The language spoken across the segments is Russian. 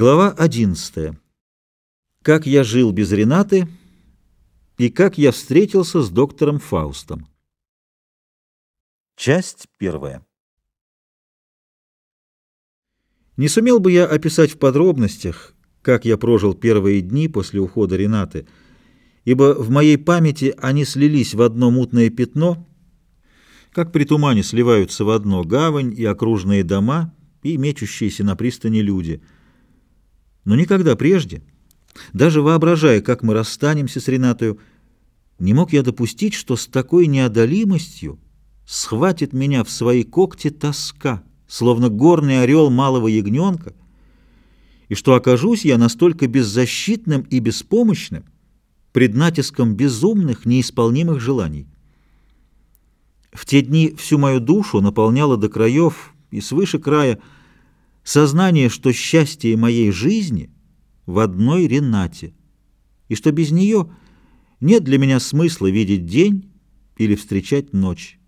Глава 11. Как я жил без Ренаты и как я встретился с доктором Фаустом. Часть первая. Не сумел бы я описать в подробностях, как я прожил первые дни после ухода Ренаты, ибо в моей памяти они слились в одно мутное пятно, как при тумане сливаются в одно гавань и окружные дома и мечущиеся на пристани люди — но никогда прежде, даже воображая, как мы расстанемся с Ренатою, не мог я допустить, что с такой неодолимостью схватит меня в свои когти тоска, словно горный орел малого ягненка, и что окажусь я настолько беззащитным и беспомощным пред натиском безумных, неисполнимых желаний. В те дни всю мою душу наполняло до краев и свыше края сознание, что счастье моей жизни в одной Ренате, и что без нее нет для меня смысла видеть день или встречать ночь.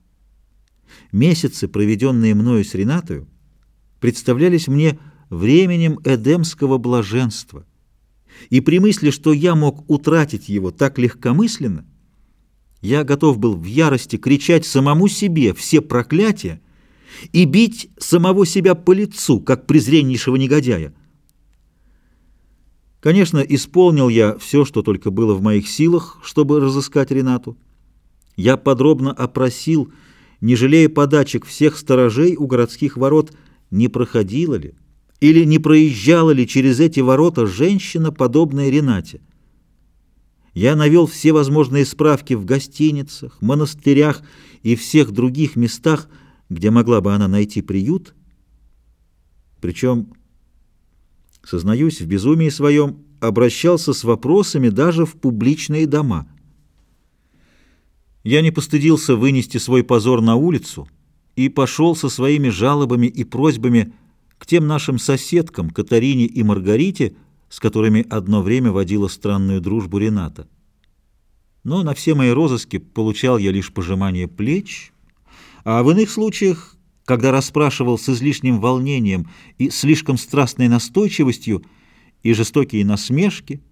Месяцы, проведенные мною с Ренатою, представлялись мне временем эдемского блаженства, и при мысли, что я мог утратить его так легкомысленно, я готов был в ярости кричать самому себе все проклятия, и бить самого себя по лицу, как презреннейшего негодяя. Конечно, исполнил я все, что только было в моих силах, чтобы разыскать Ренату. Я подробно опросил, не жалея подачек всех сторожей у городских ворот, не проходила ли или не проезжала ли через эти ворота женщина, подобная Ренате. Я навел все возможные справки в гостиницах, монастырях и всех других местах, где могла бы она найти приют, причем, сознаюсь, в безумии своем обращался с вопросами даже в публичные дома. Я не постыдился вынести свой позор на улицу и пошел со своими жалобами и просьбами к тем нашим соседкам, Катарине и Маргарите, с которыми одно время водила странную дружбу Рената. Но на все мои розыски получал я лишь пожимание плеч — а в иных случаях, когда расспрашивал с излишним волнением и слишком страстной настойчивостью, и жестокие насмешки,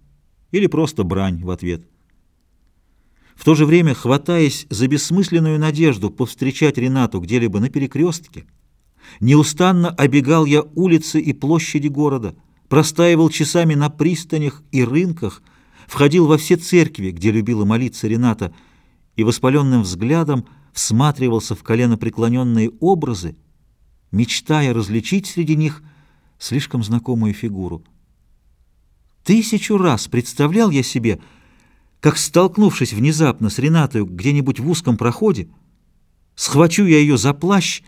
или просто брань в ответ. В то же время, хватаясь за бессмысленную надежду повстречать Ренату где-либо на перекрестке, неустанно обегал я улицы и площади города, простаивал часами на пристанях и рынках, входил во все церкви, где любила молиться Рената, и воспаленным взглядом всматривался в коленопреклоненные образы, мечтая различить среди них слишком знакомую фигуру. Тысячу раз представлял я себе, как, столкнувшись внезапно с Ренатой где-нибудь в узком проходе, схвачу я ее за плащ,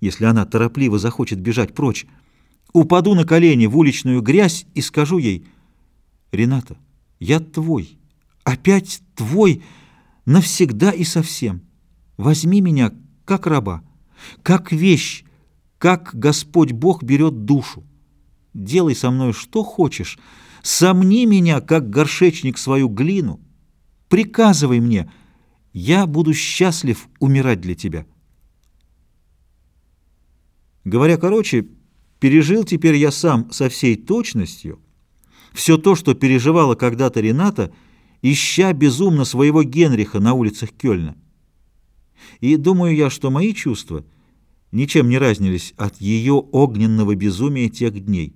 если она торопливо захочет бежать прочь, упаду на колени в уличную грязь и скажу ей, «Рената, я твой, опять твой, навсегда и совсем». Возьми меня как раба, как вещь, как Господь Бог берет душу. Делай со мной что хочешь, сомни меня, как горшечник, свою глину, приказывай мне, я буду счастлив умирать для тебя. Говоря короче, пережил теперь я сам со всей точностью все то, что переживала когда-то Рената, ища безумно своего Генриха на улицах Кёльна. И думаю я, что мои чувства ничем не разнились от ее огненного безумия тех дней.